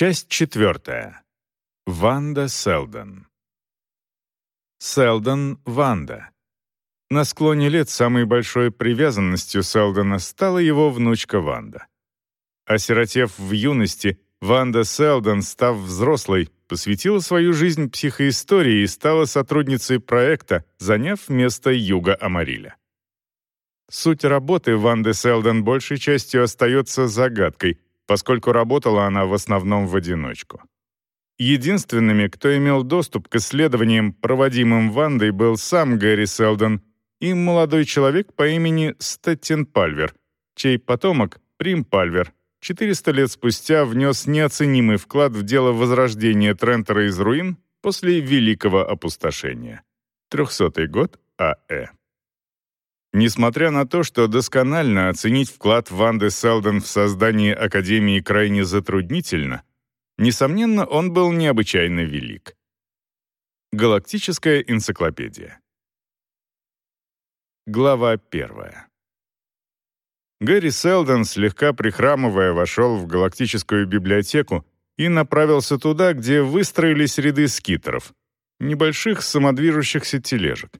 Часть четвертая. Ванда Селдон. Селдон Ванда. На склоне лет самой большой привязанностью Селдона стала его внучка Ванда. Осиротев в юности, Ванда Селдон, став взрослой, посвятила свою жизнь психоистории и стала сотрудницей проекта, заняв место Юго Амариля. Суть работы Ванды Селдон большей частью остается загадкой, поскольку работала она в основном в одиночку. Единственными, кто имел доступ к исследованиям, проводимым Вандой, был сам Гэри Селдон и молодой человек по имени Стеттин Пальвер, чей потомок, Прим Пальвер, 400 лет спустя внес неоценимый вклад в дело возрождения Трентера из руин после Великого опустошения. 300 год А.Э. Несмотря на то, что досконально оценить вклад Ванды Селдон в создание Академии крайне затруднительно, несомненно, он был необычайно велик. Галактическая энциклопедия. Глава первая. Гэри Селдон, слегка прихрамывая, вошел в галактическую библиотеку и направился туда, где выстроились ряды скитеров, небольших самодвижущихся тележек.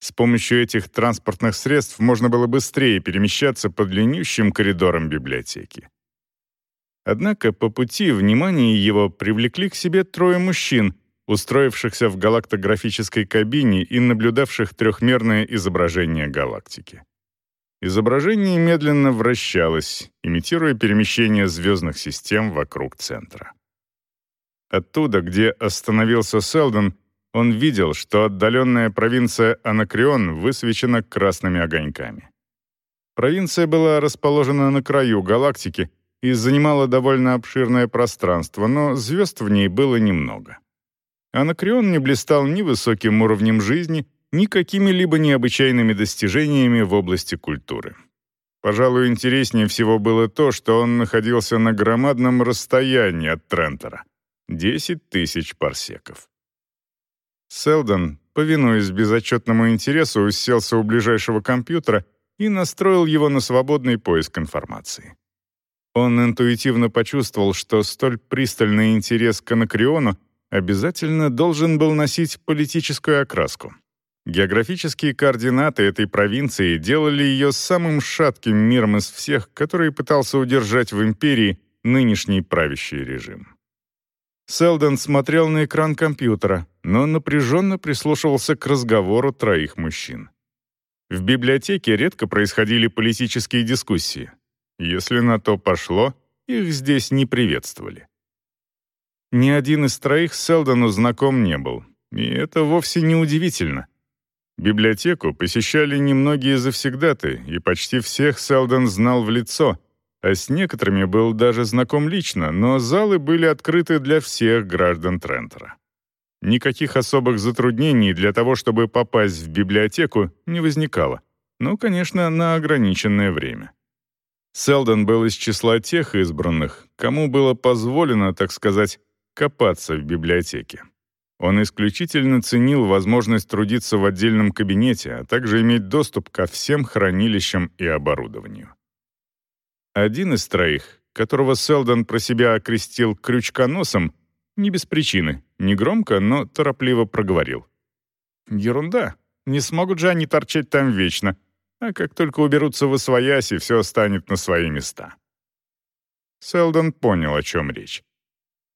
С помощью этих транспортных средств можно было быстрее перемещаться по длиннющим коридорам библиотеки. Однако по пути внимание его привлекли к себе трое мужчин, устроившихся в галактографической кабине и наблюдавших трехмерное изображение галактики. Изображение медленно вращалось, имитируя перемещение звездных систем вокруг центра. Оттуда, где остановился Селдон, он видел, что отдаленная провинция Анакреон высвечена красными огоньками. Провинция была расположена на краю галактики и занимала довольно обширное пространство, но звезд в ней было немного. Анакреон не блистал ни высоким уровнем жизни, ни какими-либо необычайными достижениями в области культуры. Пожалуй, интереснее всего было то, что он находился на громадном расстоянии от Трентера — 10 тысяч парсеков. Селдон, повинуясь безотчетному интересу, уселся у ближайшего компьютера и настроил его на свободный поиск информации. Он интуитивно почувствовал, что столь пристальный интерес к Анакреону обязательно должен был носить политическую окраску. Географические координаты этой провинции делали ее самым шатким миром из всех, который пытался удержать в империи нынешний правящий режим. Селдон смотрел на экран компьютера, но напряженно прислушивался к разговору троих мужчин. В библиотеке редко происходили политические дискуссии. Если на то пошло, их здесь не приветствовали. Ни один из троих Селдону знаком не был, и это вовсе не удивительно. Библиотеку посещали немногие завсегдаты, и почти всех Селдон знал в лицо — а с некоторыми был даже знаком лично, но залы были открыты для всех граждан Трентера. Никаких особых затруднений для того, чтобы попасть в библиотеку, не возникало. Ну, конечно, на ограниченное время. Селдон был из числа тех избранных, кому было позволено, так сказать, копаться в библиотеке. Он исключительно ценил возможность трудиться в отдельном кабинете, а также иметь доступ ко всем хранилищам и оборудованию. Один из троих, которого Селдон про себя окрестил крючконосом, не без причины, негромко, но торопливо проговорил. «Ерунда. Не смогут же они торчать там вечно. А как только уберутся в освояси, все станет на свои места». Селдон понял, о чем речь.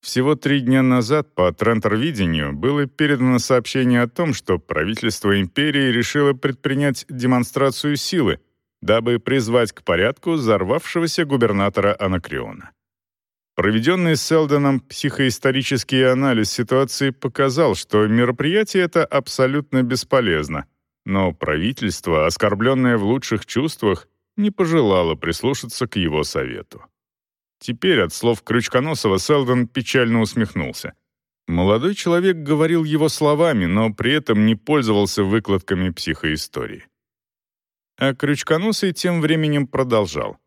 Всего три дня назад по Трентер-видению было передано сообщение о том, что правительство империи решило предпринять демонстрацию силы, дабы призвать к порядку взорвавшегося губернатора Анакреона. Проведенный Селдоном психоисторический анализ ситуации показал, что мероприятие это абсолютно бесполезно, но правительство, оскорбленное в лучших чувствах, не пожелало прислушаться к его совету. Теперь от слов Крючконосова Селдон печально усмехнулся. Молодой человек говорил его словами, но при этом не пользовался выкладками психоистории. А Крючконосый тем временем продолжал.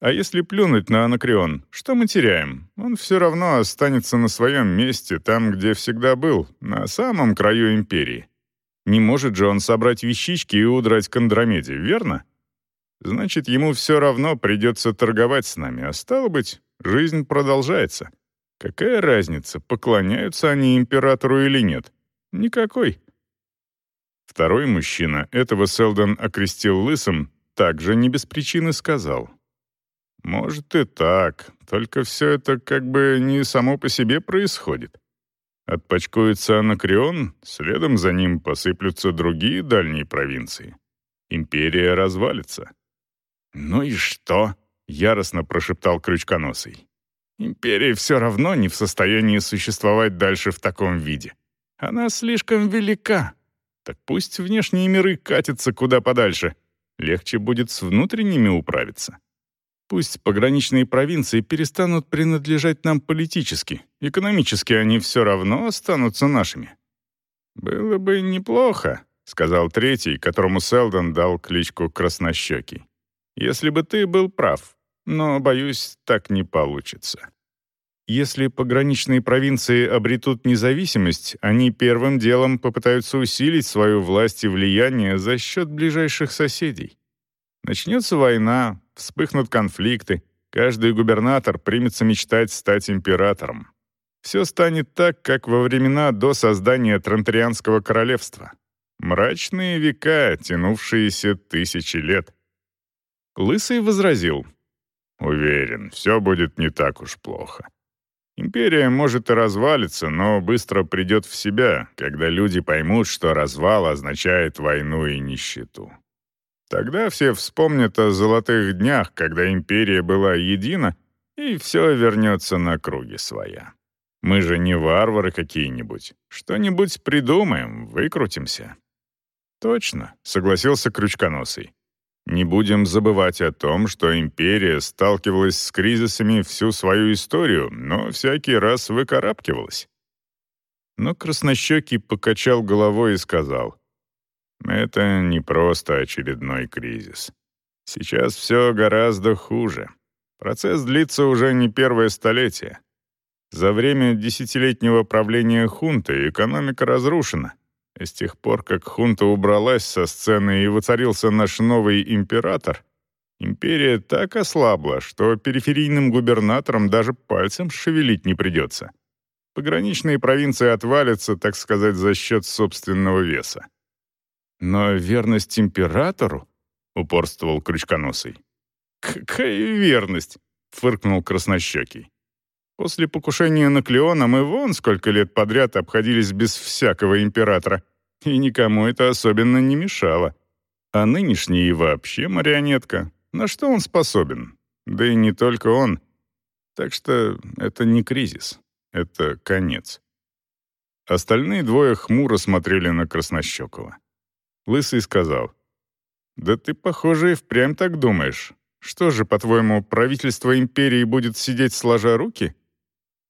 А если плюнуть на Анакреон, что мы теряем? Он все равно останется на своем месте, там, где всегда был, на самом краю империи. Не может же он собрать вещички и удрать к Андромеде, верно? Значит, ему все равно придется торговать с нами, а стало быть, жизнь продолжается. Какая разница, поклоняются они императору или нет? Никакой. Второй мужчина, этого Селдон окрестил лысым, также не без причины сказал. «Может и так, только все это как бы не само по себе происходит. Отпочкуется Анакреон, следом за ним посыплются другие дальние провинции. Империя развалится». «Ну и что?» — яростно прошептал Крючконосый. «Империя все равно не в состоянии существовать дальше в таком виде. Она слишком велика. Так пусть внешние миры катятся куда подальше. Легче будет с внутренними управиться. Пусть пограничные провинции перестанут принадлежать нам политически. Экономически они все равно останутся нашими. «Было бы неплохо», — сказал третий, которому Селдон дал кличку Краснощекий. «Если бы ты был прав, но, боюсь, так не получится». Если пограничные провинции обретут независимость, они первым делом попытаются усилить свою власть и влияние за счет ближайших соседей. Начнется война, вспыхнут конфликты, каждый губернатор примется мечтать стать императором. Все станет так, как во времена до создания Транторианского королевства. Мрачные века, тянувшиеся тысячи лет. Лысый возразил. «Уверен, все будет не так уж плохо. Империя может и развалиться, но быстро придет в себя, когда люди поймут, что развал означает войну и нищету. Тогда все вспомнят о золотых днях, когда империя была едина, и все вернется на круги своя. Мы же не варвары какие-нибудь. Что-нибудь придумаем, выкрутимся». «Точно», — согласился Крючконосый. Не будем забывать о том, что империя сталкивалась с кризисами всю свою историю, но всякий раз выкарабкивалась. Но Краснощекий покачал головой и сказал, «Это не просто очередной кризис. Сейчас все гораздо хуже. Процесс длится уже не первое столетие. За время десятилетнего правления хунты экономика разрушена. С тех пор, как хунта убралась со сцены и воцарился наш новый император, империя так ослабла, что периферийным губернаторам даже пальцем шевелить не придется. Пограничные провинции отвалятся, так сказать, за счет собственного веса. «Но верность императору?» — упорствовал Крючконосый. «Какая верность?» — фыркнул Краснощекий. После покушения на Клеона мы вон сколько лет подряд обходились без всякого императора, и никому это особенно не мешало. А нынешний и вообще марионетка. На что он способен? Да и не только он. Так что это не кризис, это конец. Остальные двое хмуро смотрели на Краснощекова. Лысый сказал, «Да ты, похоже, и впрямь так думаешь. Что же, по-твоему, правительство империи будет сидеть сложа руки?»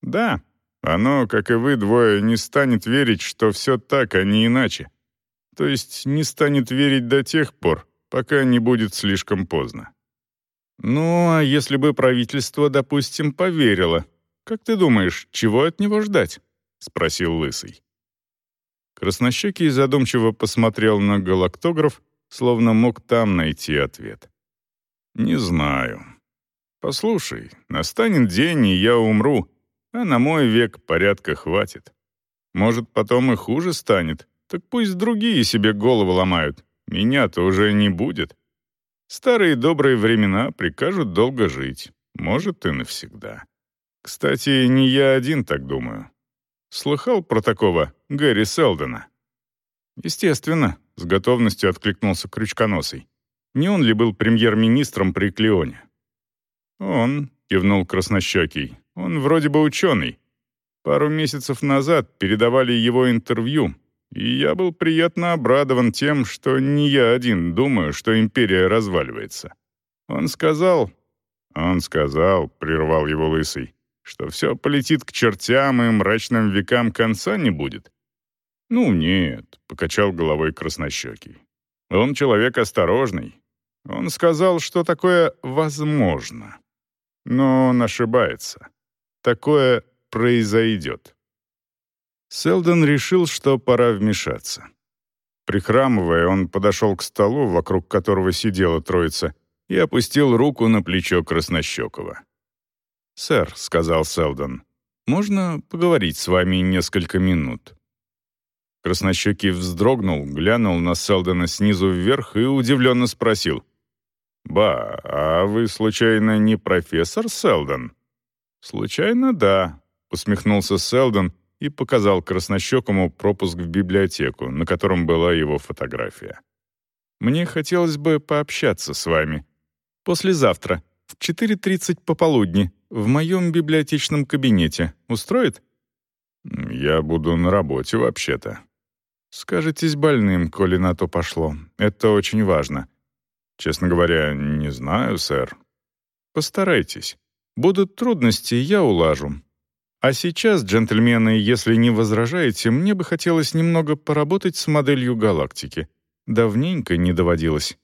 Да, оно, как и вы двое, не станет верить, что все так, а не иначе. То есть не станет верить до тех пор, пока не будет слишком поздно. Ну, а если бы правительство, допустим, поверило, как ты думаешь, чего от него ждать? спросил лысый. Краснощекий задумчиво посмотрел на галактограф, словно мог там найти ответ. «Не знаю. Послушай, настанет день, и я умру, а на мой век порядка хватит. Может, потом и хуже станет, так пусть другие себе голову ломают. Меня-то уже не будет. Старые добрые времена прикажут долго жить, может, и навсегда. Кстати, не я один так думаю. Слыхал про такого Гэри Селдона? Естественно, с готовностью откликнулся Крючконосый. Не он ли был премьер-министром при Клеоне? Он, кивнул Краснощекий, он вроде бы ученый. Пару месяцев назад передавали его интервью, и я был приятно обрадован тем, что не я один думаю, что империя разваливается. Он сказал... Он сказал, прервал его лысый, что все полетит к чертям и мрачным векам конца не будет. «Ну нет», — покачал головой краснощекий. «Он человек осторожный. Он сказал, что такое возможно. Но он ошибается такое произойдет. Селдон решил, что пора вмешаться. Прихрамывая, он подошел к столу, вокруг которого сидела троица, и опустил руку на плечо Краснощекова. «Сэр», — сказал Селдон, Можно поговорить с вами несколько минут?» Краснощекий вздрогнул, глянул на Селдона снизу вверх и удивленно спросил. «Ба, а вы, случайно, не профессор Селдон?» «Случайно, да», — усмехнулся Селдон и показал краснощекому пропуск в библиотеку, на котором была его фотография. «Мне хотелось бы пообщаться с вами. Послезавтра, в 4.30 пополудни, в моем библиотечном кабинете. Устроит?» «Я буду на работе, вообще-то», Скажитесь больным, коли на то пошло. Это очень важно. Честно говоря, не знаю, сэр. Постарайтесь. Будут трудности, я улажу. А сейчас, джентльмены, если не возражаете, мне бы хотелось немного поработать с моделью галактики. Давненько не доводилось.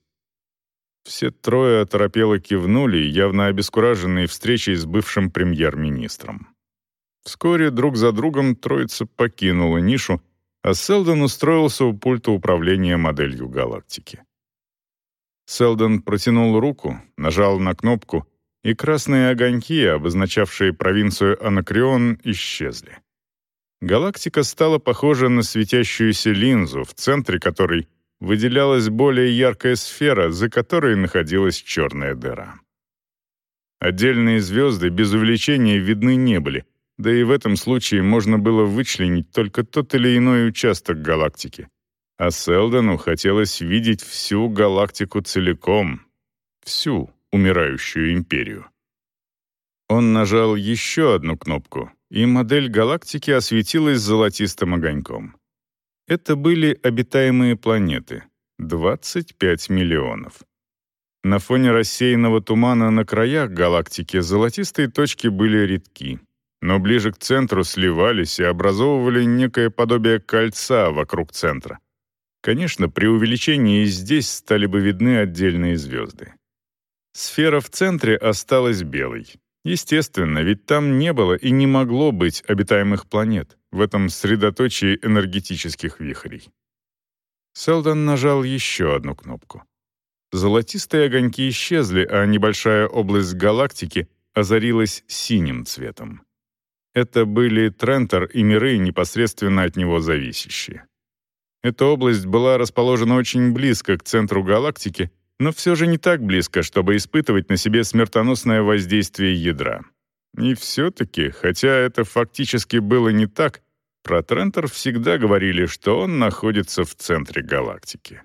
Все трое оторопело кивнули, явно обескураженные встречей с бывшим премьер-министром. Вскоре друг за другом троица покинула нишу, а Селдон устроился у пульта управления моделью галактики. Селдон протянул руку, нажал на кнопку, и красные огоньки, обозначавшие провинцию Анакреон, исчезли. Галактика стала похожа на светящуюся линзу, в центре которой выделялась более яркая сфера, за которой находилась черная дыра. Отдельные звезды без увеличения видны не были, да и в этом случае можно было вычленить только тот или иной участок галактики. А Селдону хотелось видеть всю галактику целиком, всю умирающую империю. Он нажал еще одну кнопку, и модель галактики осветилась золотистым огоньком. Это были обитаемые планеты — 25 миллионов. На фоне рассеянного тумана на краях галактики золотистые точки были редки но ближе к центру сливались и образовывали некое подобие кольца вокруг центра. Конечно, при увеличении здесь стали бы видны отдельные звезды. Сфера в центре осталась белой. Естественно, ведь там не было и не могло быть обитаемых планет в этом средоточии энергетических вихрей. Селдон нажал еще одну кнопку. Золотистые огоньки исчезли, а небольшая область галактики озарилась синим цветом. Это были Трентер и миры, непосредственно от него зависящие. Эта область была расположена очень близко к центру галактики, но все же не так близко, чтобы испытывать на себе смертоносное воздействие ядра. И все-таки, хотя это фактически было не так, про Трентер всегда говорили, что он находится в центре галактики.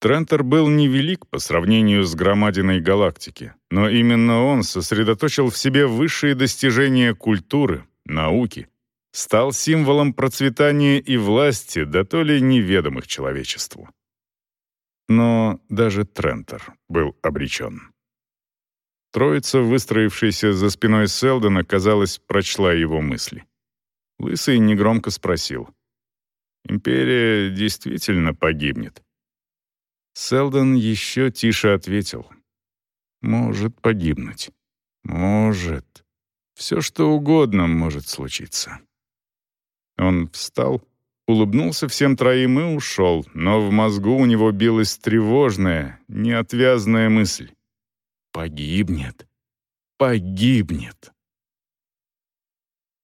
Трентер был невелик по сравнению с громадиной галактики, но именно он сосредоточил в себе высшие достижения культуры, науки, стал символом процветания и власти, да то ли неведомых человечеству. Но даже Трентер был обречен. Троица, выстроившаяся за спиной Селдона, казалось, прочла его мысли. Лысый негромко спросил. «Империя действительно погибнет?» Селдон еще тише ответил. «Может погибнуть. Может. Все что угодно может случиться». Он встал, улыбнулся всем троим и ушел, но в мозгу у него билась тревожная, неотвязная мысль. «Погибнет. Погибнет».